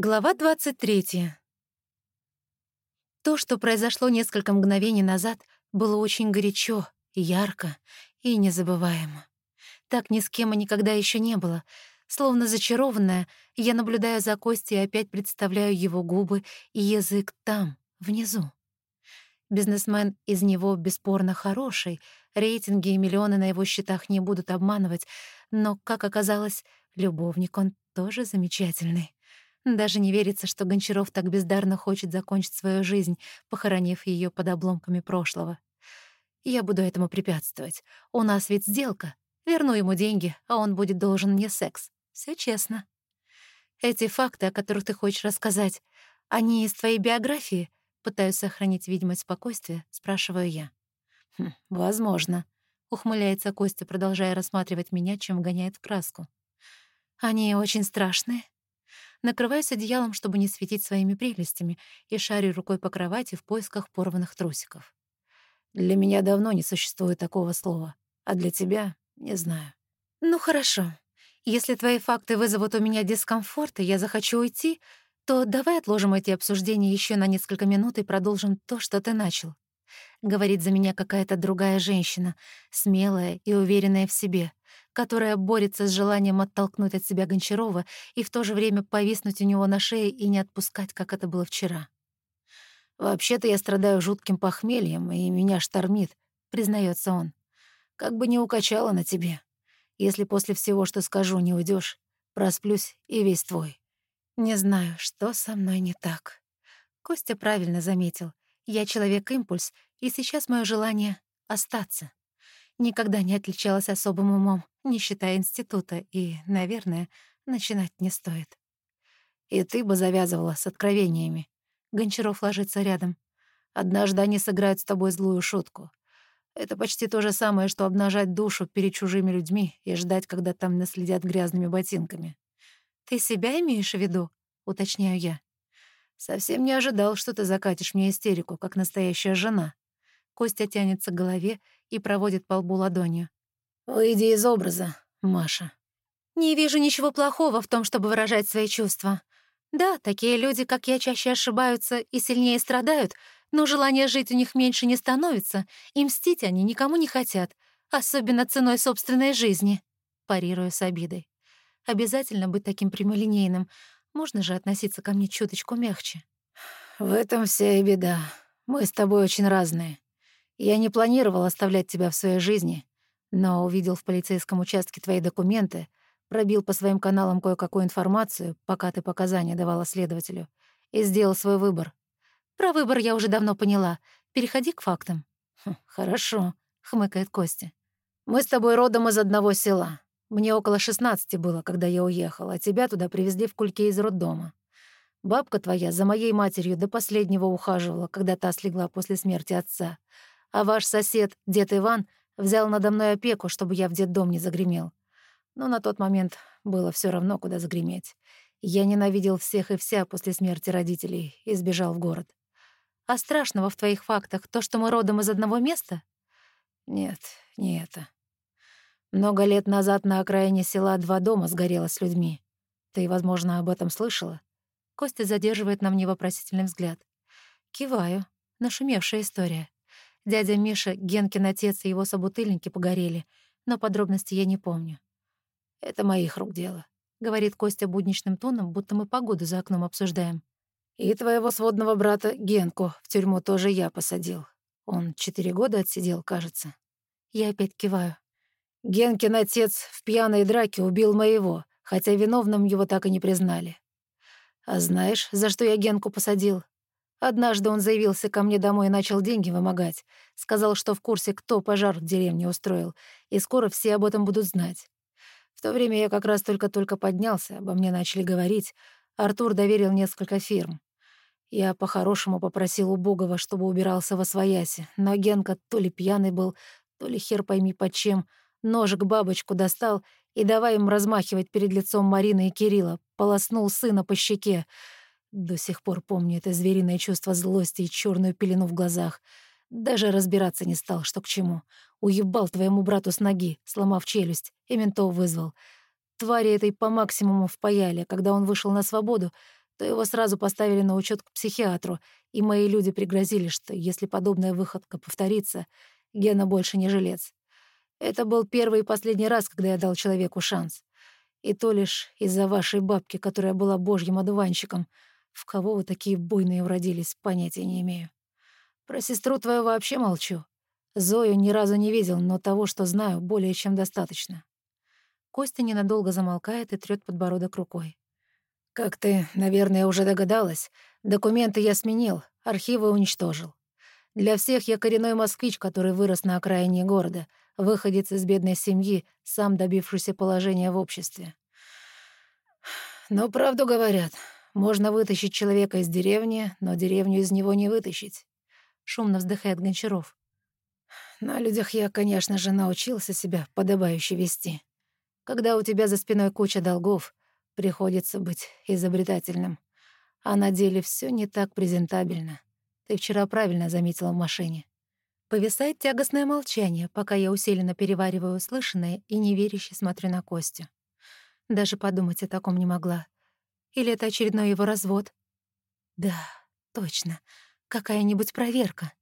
Глава 23. То, что произошло несколько мгновений назад, было очень горячо, ярко и незабываемо. Так ни с кем и никогда еще не было. Словно зачарованная, я наблюдаю за Костей и опять представляю его губы и язык там, внизу. Бизнесмен из него бесспорно хороший, рейтинги и миллионы на его счетах не будут обманывать, но, как оказалось, любовник он тоже замечательный. Даже не верится, что Гончаров так бездарно хочет закончить свою жизнь, похоронив ее под обломками прошлого. Я буду этому препятствовать. У нас ведь сделка. Верну ему деньги, а он будет должен мне секс. Все честно. Эти факты, о которых ты хочешь рассказать, они из твоей биографии? Пытаюсь сохранить видимость спокойствия, спрашиваю я. Хм, возможно. Ухмыляется Костя, продолжая рассматривать меня, чем гоняет в краску. Они очень страшные. Накрываюсь одеялом, чтобы не светить своими прелестями, и шарю рукой по кровати в поисках порванных трусиков. Для меня давно не существует такого слова, а для тебя — не знаю. Ну хорошо. Если твои факты вызовут у меня дискомфорт, и я захочу уйти, то давай отложим эти обсуждения еще на несколько минут и продолжим то, что ты начал. Говорит за меня какая-то другая женщина, смелая и уверенная в себе которая борется с желанием оттолкнуть от себя Гончарова и в то же время повиснуть у него на шее и не отпускать, как это было вчера. «Вообще-то я страдаю жутким похмельем, и меня штормит», — признается он. «Как бы не укачало на тебе. Если после всего, что скажу, не уйдешь, просплюсь и весь твой». Не знаю, что со мной не так. Костя правильно заметил. Я человек-импульс, и сейчас мое желание — остаться. Никогда не отличалась особым умом, не считая института, и, наверное, начинать не стоит. И ты бы завязывала с откровениями. Гончаров ложится рядом. Однажды они сыграют с тобой злую шутку. Это почти то же самое, что обнажать душу перед чужими людьми и ждать, когда там наследят грязными ботинками. «Ты себя имеешь в виду?» — уточняю я. «Совсем не ожидал, что ты закатишь мне истерику, как настоящая жена». Костя тянется к голове и проводит по лбу ладонью. «Выйди из образа, Маша». «Не вижу ничего плохого в том, чтобы выражать свои чувства. Да, такие люди, как я, чаще ошибаются и сильнее страдают, но желание жить у них меньше не становится, и мстить они никому не хотят, особенно ценой собственной жизни», — парирую с обидой. «Обязательно быть таким прямолинейным. Можно же относиться ко мне чуточку мягче». «В этом вся и беда. Мы с тобой очень разные. Я не планировал оставлять тебя в своей жизни, но увидел в полицейском участке твои документы, пробил по своим каналам кое-какую информацию, пока ты показания давала следователю, и сделал свой выбор. Про выбор я уже давно поняла. Переходи к фактам. Хм, «Хорошо», — хмыкает Костя. «Мы с тобой родом из одного села. Мне около 16 было, когда я уехал, а тебя туда привезли в кульке из роддома. Бабка твоя за моей матерью до последнего ухаживала, когда та слегла после смерти отца а ваш сосед, дед Иван, взял надо мной опеку, чтобы я в детдом не загремел. Но на тот момент было все равно, куда загреметь. Я ненавидел всех и вся после смерти родителей и сбежал в город. А страшного в твоих фактах то, что мы родом из одного места? Нет, не это. Много лет назад на окраине села два дома сгорело с людьми. Ты, возможно, об этом слышала? Костя задерживает на мне вопросительный взгляд. Киваю. Нашумевшая история. Дядя Миша, Генкин отец и его собутыльники погорели, но подробности я не помню. «Это моих рук дело», — говорит Костя будничным тоном, будто мы погоду за окном обсуждаем. «И твоего сводного брата Генку в тюрьму тоже я посадил. Он четыре года отсидел, кажется». Я опять киваю. Генкин отец в пьяной драке убил моего, хотя виновным его так и не признали. А знаешь, за что я Генку посадил? Однажды он заявился ко мне домой и начал деньги вымогать. Сказал, что в курсе, кто пожар в деревне устроил, и скоро все об этом будут знать. В то время я как раз только-только поднялся, обо мне начали говорить. Артур доверил несколько фирм. Я по-хорошему попросил у Богова, чтобы убирался во свояси, но Генка то ли пьяный был, то ли хер пойми под ножик бабочку достал и давай им размахивать перед лицом Марины и Кирилла, полоснул сына по щеке. До сих пор помню это звериное чувство злости и черную пелену в глазах. Даже разбираться не стал, что к чему. Уебал твоему брату с ноги, сломав челюсть, и ментов вызвал. Твари этой по максимуму впаяли. Когда он вышел на свободу, то его сразу поставили на учет к психиатру, и мои люди пригрозили, что если подобная выходка повторится, Гена больше не жилец. Это был первый и последний раз, когда я дал человеку шанс. И то лишь из-за вашей бабки, которая была божьим одуванчиком. В кого вы такие буйные уродились, понятия не имею. Про сестру твою вообще молчу. Зою ни разу не видел, но того, что знаю, более чем достаточно. Костя ненадолго замолкает и трёт подбородок рукой. Как ты, наверное, уже догадалась, документы я сменил, архивы уничтожил. Для всех я коренной москвич, который вырос на окраине города, выходец из бедной семьи, сам добившийся положения в обществе. Но правду говорят, можно вытащить человека из деревни, но деревню из него не вытащить. Шумно вздыхает Гончаров. На людях я, конечно же, научился себя подобающе вести. Когда у тебя за спиной куча долгов, приходится быть изобретательным. А на деле все не так презентабельно. Ты вчера правильно заметила в машине. Повисает тягостное молчание, пока я усиленно перевариваю услышанное и неверяще смотрю на Костю. Даже подумать о таком не могла. Или это очередной его развод? Да, точно. Какая-нибудь проверка.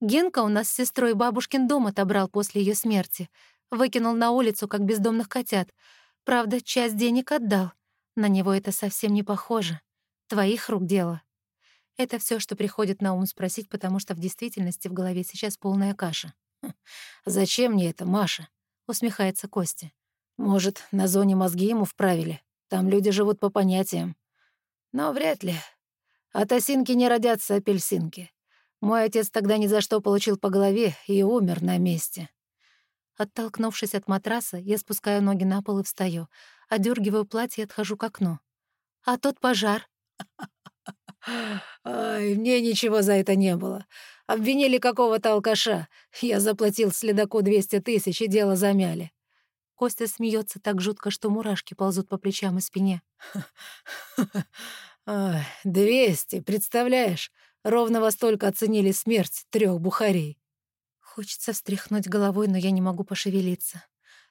Генка у нас с сестрой бабушкин дом отобрал после ее смерти. Выкинул на улицу, как бездомных котят. Правда, часть денег отдал. На него это совсем не похоже. Твоих рук дело. Это все, что приходит на ум спросить, потому что в действительности в голове сейчас полная каша. Хм, «Зачем мне это, Маша?» — усмехается Костя. «Может, на зоне мозги ему вправили? Там люди живут по понятиям. Но вряд ли. От осинки не родятся апельсинки. Мой отец тогда ни за что получил по голове и умер на месте». Оттолкнувшись от матраса, я спускаю ноги на пол и встаю, одергиваю платье и отхожу к окну. «А тот пожар?» Ай, мне ничего за это не было. Обвинили какого-то алкаша. Я заплатил следаку 200 тысяч, и дело замяли. Костя смеется так жутко, что мурашки ползут по плечам и спине. «Двести, представляешь? Ровно во столько оценили смерть трех бухарей». Хочется встряхнуть головой, но я не могу пошевелиться.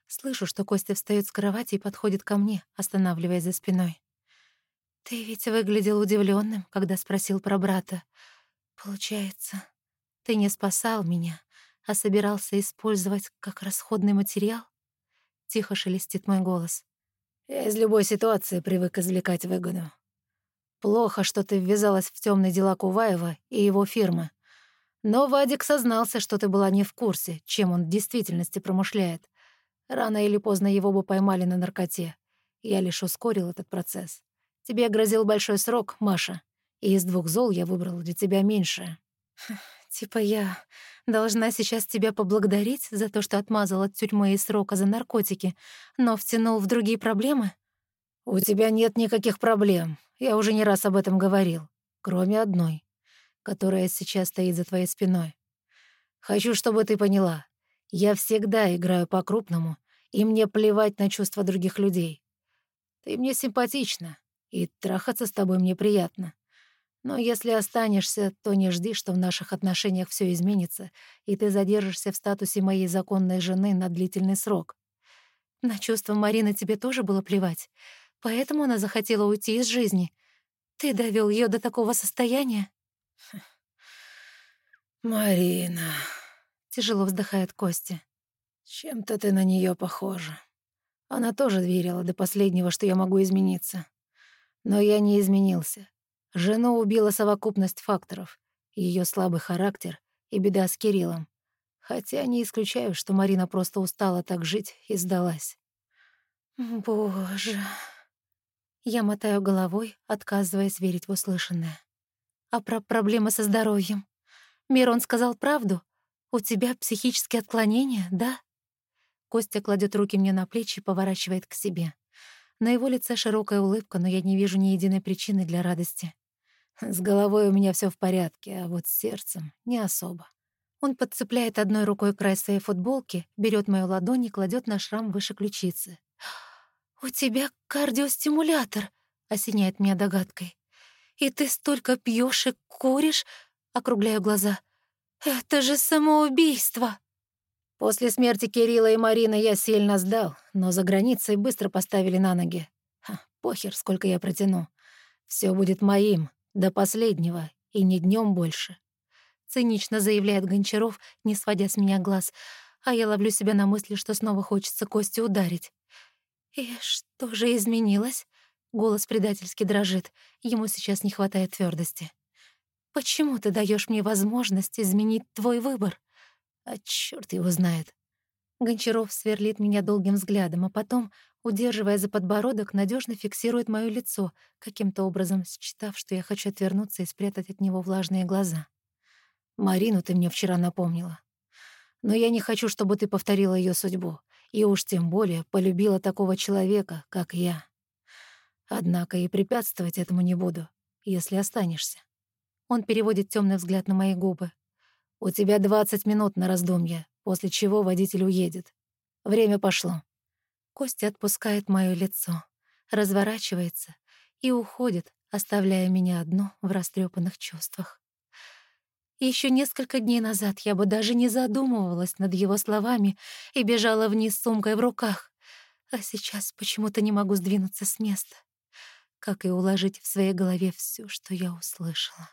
Слышу, что Костя встает с кровати и подходит ко мне, останавливаясь за спиной. «Ты ведь выглядел удивленным, когда спросил про брата. Получается, ты не спасал меня, а собирался использовать как расходный материал?» Тихо шелестит мой голос. «Я из любой ситуации привык извлекать выгоду. Плохо, что ты ввязалась в темные дела Куваева и его фирмы. Но Вадик сознался, что ты была не в курсе, чем он в действительности промышляет. Рано или поздно его бы поймали на наркоте. Я лишь ускорил этот процесс. Тебе грозил большой срок, Маша, и из двух зол я выбрал для тебя меньшее. Типа я должна сейчас тебя поблагодарить за то, что отмазал от тюрьмы и срока за наркотики, но втянул в другие проблемы? У тебя нет никаких проблем. Я уже не раз об этом говорил. Кроме одной, которая сейчас стоит за твоей спиной. Хочу, чтобы ты поняла. Я всегда играю по-крупному, и мне плевать на чувства других людей. Ты мне симпатична, и трахаться с тобой мне приятно. Но если останешься, то не жди, что в наших отношениях все изменится, и ты задержишься в статусе моей законной жены на длительный срок. На чувства Марины тебе тоже было плевать, поэтому она захотела уйти из жизни. Ты довел ее до такого состояния? Марина, тяжело вздыхает Костя. Чем-то ты на нее похожа. Она тоже верила до последнего, что я могу измениться. Но я не изменился. Жену убила совокупность факторов. ее слабый характер и беда с Кириллом. Хотя не исключаю, что Марина просто устала так жить и сдалась. Боже. Я мотаю головой, отказываясь верить в услышанное. А про проблемы со здоровьем? Мирон сказал правду? У тебя психические отклонения, да? Костя кладет руки мне на плечи и поворачивает к себе. На его лице широкая улыбка, но я не вижу ни единой причины для радости. С головой у меня все в порядке, а вот с сердцем не особо. Он подцепляет одной рукой край своей футболки, берет мою ладонь и кладет на шрам выше ключицы. «У тебя кардиостимулятор», — осеняет меня догадкой. «И ты столько пьешь и куришь?» — округляю глаза. «Это же самоубийство!» После смерти Кирилла и Марины я сильно сдал, но за границей быстро поставили на ноги. Ха, похер, сколько я протяну. Все будет моим, до последнего, и не днем больше. Цинично заявляет Гончаров, не сводя с меня глаз, а я ловлю себя на мысли, что снова хочется Кости ударить. И что же изменилось? Голос предательски дрожит. Ему сейчас не хватает твердости. Почему ты даешь мне возможность изменить твой выбор? А черт его знает. Гончаров сверлит меня долгим взглядом, а потом, удерживая за подбородок, надежно фиксирует мое лицо, каким-то образом считав, что я хочу отвернуться и спрятать от него влажные глаза. «Марину ты мне вчера напомнила. Но я не хочу, чтобы ты повторила ее судьбу, и уж тем более полюбила такого человека, как я. Однако и препятствовать этому не буду, если останешься». Он переводит темный взгляд на мои губы. «У тебя 20 минут на раздумье, после чего водитель уедет. Время пошло». Костя отпускает моё лицо, разворачивается и уходит, оставляя меня одну в растрепанных чувствах. Еще несколько дней назад я бы даже не задумывалась над его словами и бежала вниз с сумкой в руках, а сейчас почему-то не могу сдвинуться с места, как и уложить в своей голове все, что я услышала.